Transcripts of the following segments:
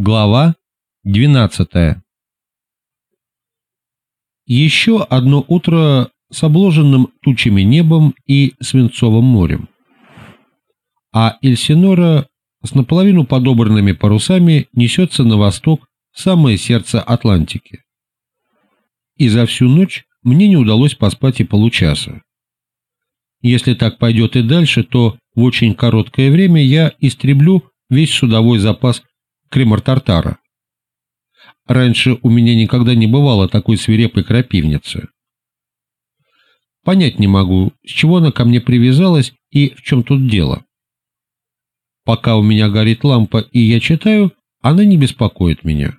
Глава 12 Еще одно утро с обложенным тучами небом и свинцовым морем. А Эльсинора с наполовину подобранными парусами несется на восток в самое сердце Атлантики. И за всю ночь мне не удалось поспать и получаса. Если так пойдет и дальше, то в очень короткое время я истреблю весь судовой запас Кремор-Тартара. Раньше у меня никогда не бывало такой свирепой крапивницы. Понять не могу, с чего она ко мне привязалась и в чем тут дело. Пока у меня горит лампа и я читаю, она не беспокоит меня.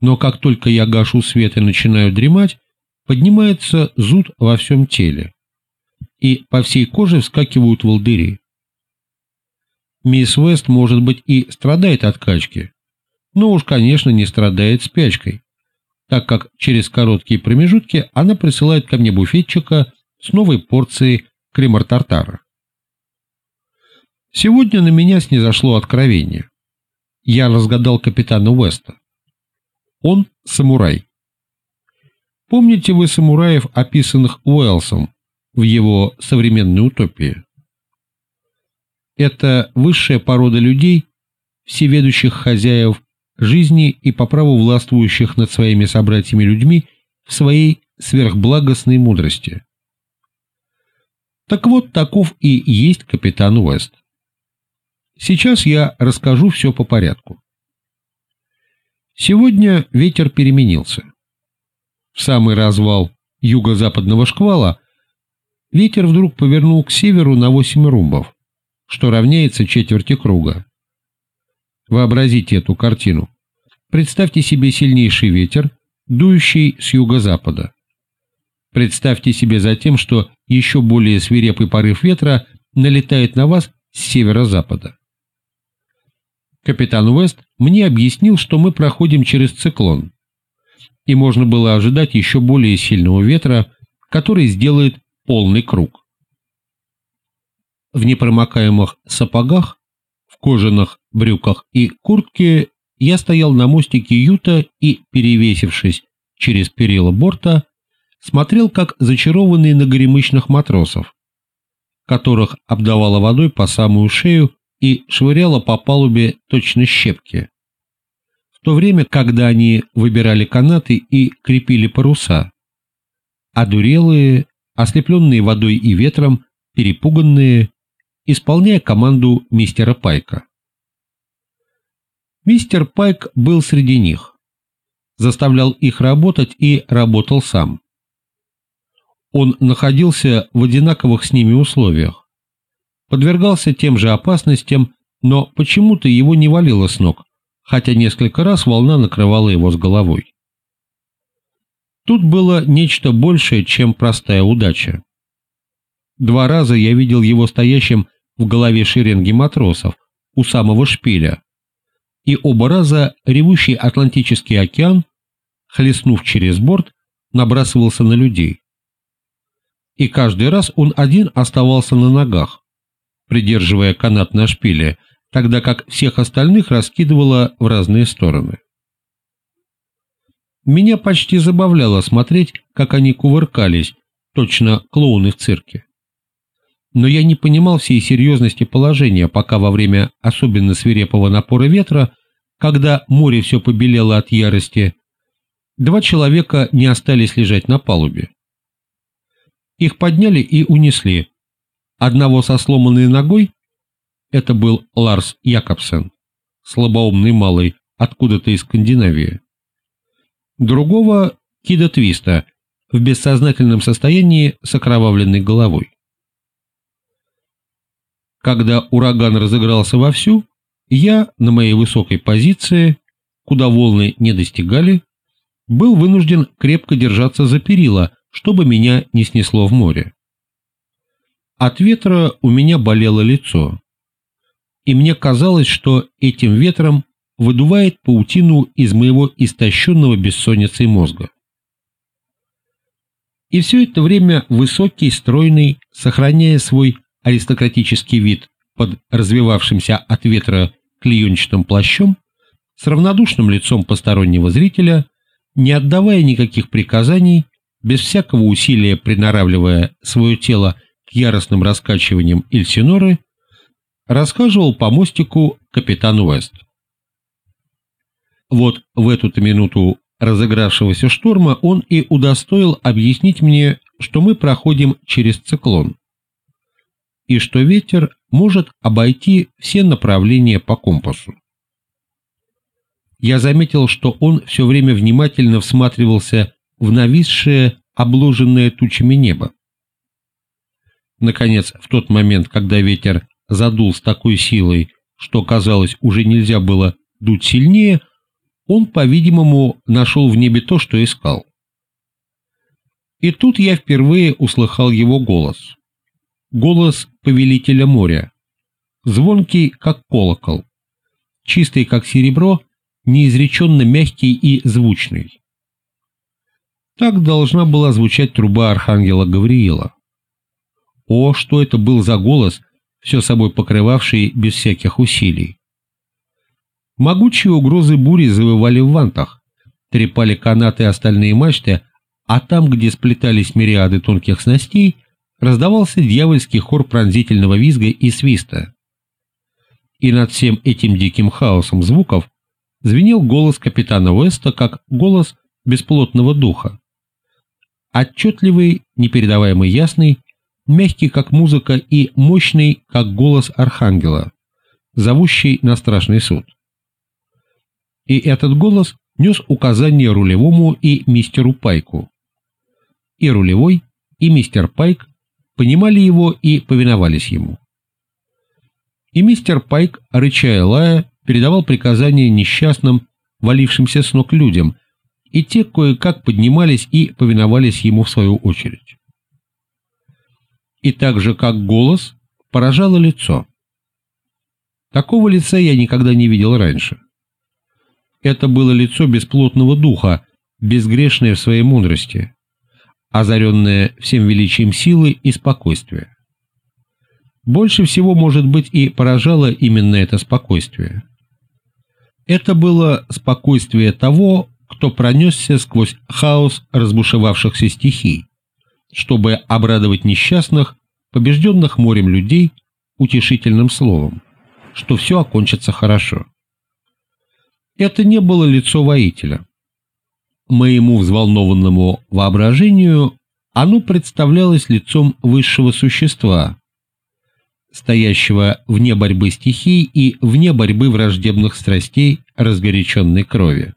Но как только я гашу свет и начинаю дремать, поднимается зуд во всем теле. И по всей коже вскакивают волдыри. Мисс Вест, может быть, и страдает от качки, но уж, конечно, не страдает спячкой, так как через короткие промежутки она присылает ко мне буфетчика с новой порцией кремор-тартара. Сегодня на меня снизошло откровение. Я разгадал капитана Уэста. Он самурай. Помните вы самураев, описанных Уэллсом в его современной утопии? Это высшая порода людей, всеведущих хозяев жизни и по праву властвующих над своими собратьями-людьми в своей сверхблагостной мудрости. Так вот, таков и есть капитан Уэст. Сейчас я расскажу все по порядку. Сегодня ветер переменился. В самый развал юго-западного шквала ветер вдруг повернул к северу на 8 румбов что равняется четверти круга. Вообразите эту картину. Представьте себе сильнейший ветер, дующий с юго-запада. Представьте себе затем, что еще более свирепый порыв ветра налетает на вас с северо-запада. Капитан Уэст мне объяснил, что мы проходим через циклон, и можно было ожидать еще более сильного ветра, который сделает полный круг в непромокаемых сапогах, в кожаных брюках и куртке я стоял на мостике Юта и, перевесившись через перила борта, смотрел, как зачарованный на горемычных матросов, которых обдавало водой по самую шею и швыряло по палубе точно щепки. В то время, когда они выбирали канаты и крепили паруса, одурелые, ослепленные водой и ветром, перепуганные, исполняя команду мистера Пайка. Мистер Пайк был среди них, заставлял их работать и работал сам. Он находился в одинаковых с ними условиях, подвергался тем же опасностям, но почему-то его не валило с ног, хотя несколько раз волна накрывала его с головой. Тут было нечто большее, чем простая удача. Два раза я видел его стоящим в голове шеренги матросов у самого шпиля, и оба раза ревущий Атлантический океан, хлестнув через борт, набрасывался на людей. И каждый раз он один оставался на ногах, придерживая канат на шпиле, тогда как всех остальных раскидывало в разные стороны. Меня почти забавляло смотреть, как они кувыркались, точно клоуны в цирке но я не понимал всей серьезности положения, пока во время особенно свирепого напора ветра, когда море все побелело от ярости, два человека не остались лежать на палубе. Их подняли и унесли. Одного со сломанной ногой, это был Ларс Якобсен, слабоумный малый, откуда-то из Скандинавии. Другого — Кида Твиста, в бессознательном состоянии с окровавленной головой. Когда ураган разыгрался вовсю, я на моей высокой позиции, куда волны не достигали, был вынужден крепко держаться за перила, чтобы меня не снесло в море. От ветра у меня болело лицо, и мне казалось, что этим ветром выдувает паутину из моего истощенного бессонницей мозга. И все это время высокий, стройный, сохраняя свой аристократический вид под развивавшимся от ветра клеенчатым плащом, с равнодушным лицом постороннего зрителя, не отдавая никаких приказаний, без всякого усилия приноравливая свое тело к яростным раскачиваниям Эльсиноры, расхаживал по мостику капитан Уэст. Вот в эту-то минуту разыгравшегося шторма он и удостоил объяснить мне, что мы проходим через циклон, и что ветер может обойти все направления по компасу. Я заметил, что он все время внимательно всматривался в нависшее, обложенное тучами небо. Наконец, в тот момент, когда ветер задул с такой силой, что, казалось, уже нельзя было дуть сильнее, он, по-видимому, нашел в небе то, что искал. И тут я впервые услыхал его голос. Голос повелителя моря. Звонкий, как колокол. Чистый, как серебро, неизреченно мягкий и звучный. Так должна была звучать труба архангела Гавриила. О, что это был за голос, все собой покрывавший без всяких усилий. Могучие угрозы бури завывали в вантах, трепали канаты и остальные мачты, а там, где сплетались мириады тонких снастей, раздавался дьявольский хор пронзительного визга и свиста. И над всем этим диким хаосом звуков звенел голос капитана Уэста как голос бесплотного духа. Отчетливый, непередаваемо ясный, мягкий как музыка и мощный как голос архангела, зовущий на страшный суд. И этот голос нес указание рулевому и мистеру Пайку. И рулевой, и мистер Пайк понимали его и повиновались ему. И мистер Пайк, рычая лая, передавал приказания несчастным, валившимся с ног людям, и те кое-как поднимались и повиновались ему в свою очередь. И так же, как голос, поражало лицо. Такого лица я никогда не видел раньше. Это было лицо бесплотного духа, безгрешное в своей мудрости, озаренное всем величием силы и спокойствия. Больше всего, может быть, и поражало именно это спокойствие. Это было спокойствие того, кто пронесся сквозь хаос разбушевавшихся стихий, чтобы обрадовать несчастных, побежденных морем людей, утешительным словом, что все окончится хорошо. Это не было лицо воителя. Моему взволнованному воображению оно представлялось лицом высшего существа, стоящего вне борьбы стихий и вне борьбы враждебных страстей разгоряченной крови.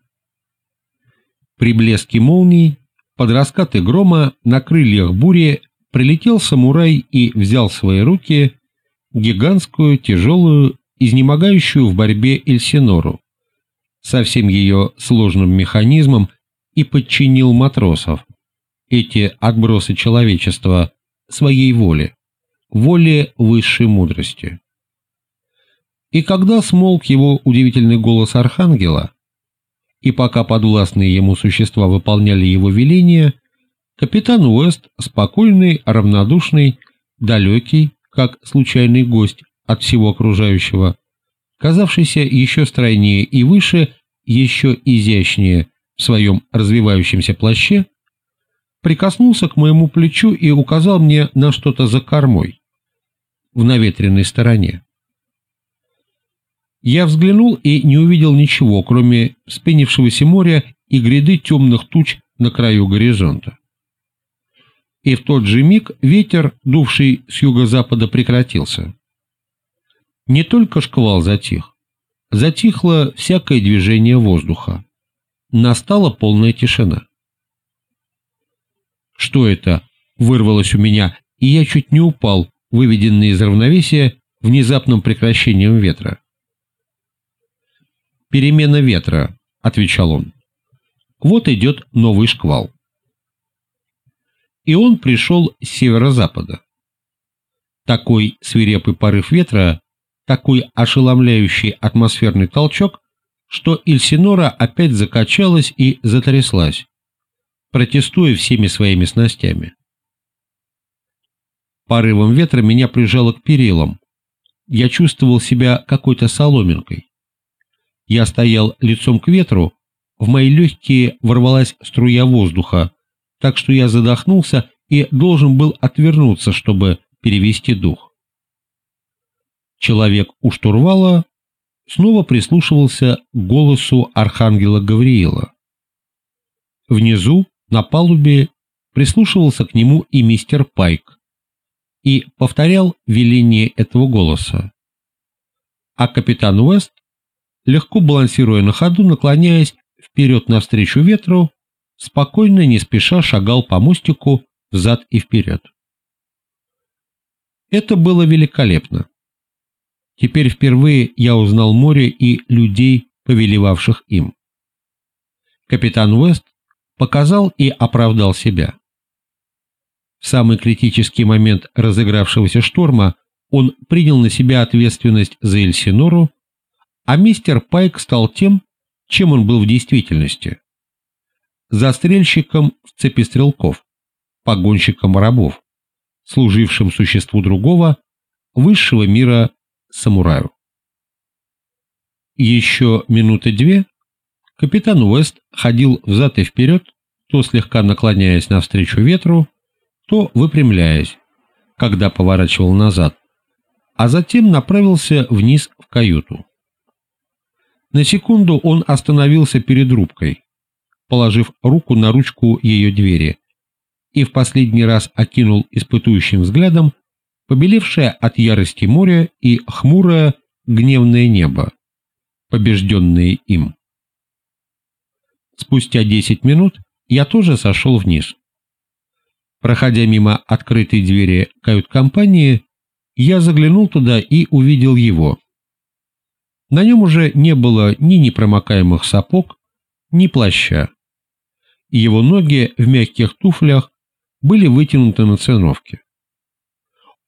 При блеске молний, под раскаты грома, на крыльях бури прилетел самурай и взял в свои руки гигантскую, тяжелую, изнемогающую в борьбе Эльсинору, со всем ее сложным механизмом и подчинил матросов, эти отбросы человечества, своей воле воле высшей мудрости. И когда смолк его удивительный голос архангела, и пока подвластные ему существа выполняли его веления, капитан Уэст, спокойный, равнодушный, далекий, как случайный гость от всего окружающего, казавшийся еще стройнее и выше, еще изящнее в своем развивающемся плаще, прикоснулся к моему плечу и указал мне на что-то за кормой, в наветренной стороне. Я взглянул и не увидел ничего, кроме спенившегося моря и гряды темных туч на краю горизонта. И в тот же миг ветер, дувший с юго-запада, прекратился. Не только шквал затих, затихло всякое движение воздуха. Настала полная тишина. Что это? Вырвалось у меня, и я чуть не упал, выведенный из равновесия внезапным прекращением ветра. «Перемена ветра», — отвечал он. «Вот идет новый шквал». И он пришел с северо-запада. Такой свирепый порыв ветра, такой ошеломляющий атмосферный толчок, что Ильсинора опять закачалась и затряслась, протестуя всеми своими снастями. Порывом ветра меня прижало к перилам. Я чувствовал себя какой-то соломинкой. Я стоял лицом к ветру, в мои легкие ворвалась струя воздуха, так что я задохнулся и должен был отвернуться, чтобы перевести дух. Человек у штурвала снова прислушивался к голосу архангела Гавриила. Внизу, на палубе, прислушивался к нему и мистер Пайк и повторял веление этого голоса. А капитан Уэст, легко балансируя на ходу, наклоняясь вперед навстречу ветру, спокойно, не спеша шагал по мостику взад и вперед. Это было великолепно. Теперь впервые я узнал море и людей, повелевавших им. Капитан Уэст показал и оправдал себя. В самый критический момент разыгравшегося шторма он принял на себя ответственность за Эльсинору, а мистер Пайк стал тем, чем он был в действительности. Застрельщиком в цепи стрелков, погонщиком рабов, служившим существу другого, высшего мира самураю. Еще минуты две капитан Уэст ходил взад и вперед, то слегка наклоняясь навстречу ветру, то выпрямляясь, когда поворачивал назад, а затем направился вниз в каюту. На секунду он остановился перед рубкой, положив руку на ручку ее двери, и в последний раз окинул испытующим взглядом побелевшее от ярости море и хмурое гневное небо, побежденные им. Спустя десять минут я тоже сошел вниз. Проходя мимо открытой двери кают-компании, я заглянул туда и увидел его. На нем уже не было ни непромокаемых сапог, ни плаща. Его ноги в мягких туфлях были вытянуты на циновке.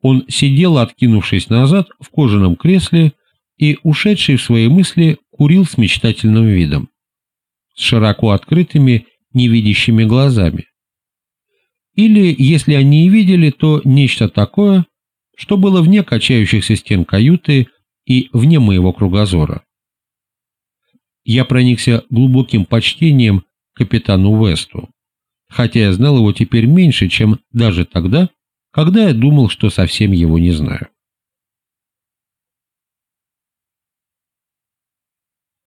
Он сидел, откинувшись назад в кожаном кресле и, ушедший в свои мысли, курил с мечтательным видом, с широко открытыми, невидящими глазами. Или, если они и видели, то нечто такое, что было вне качающихся стен каюты и вне моего кругозора. Я проникся глубоким почтением капитану Весту, хотя я знал его теперь меньше, чем даже тогда, когда я думал, что совсем его не знаю.